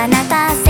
が泣かせ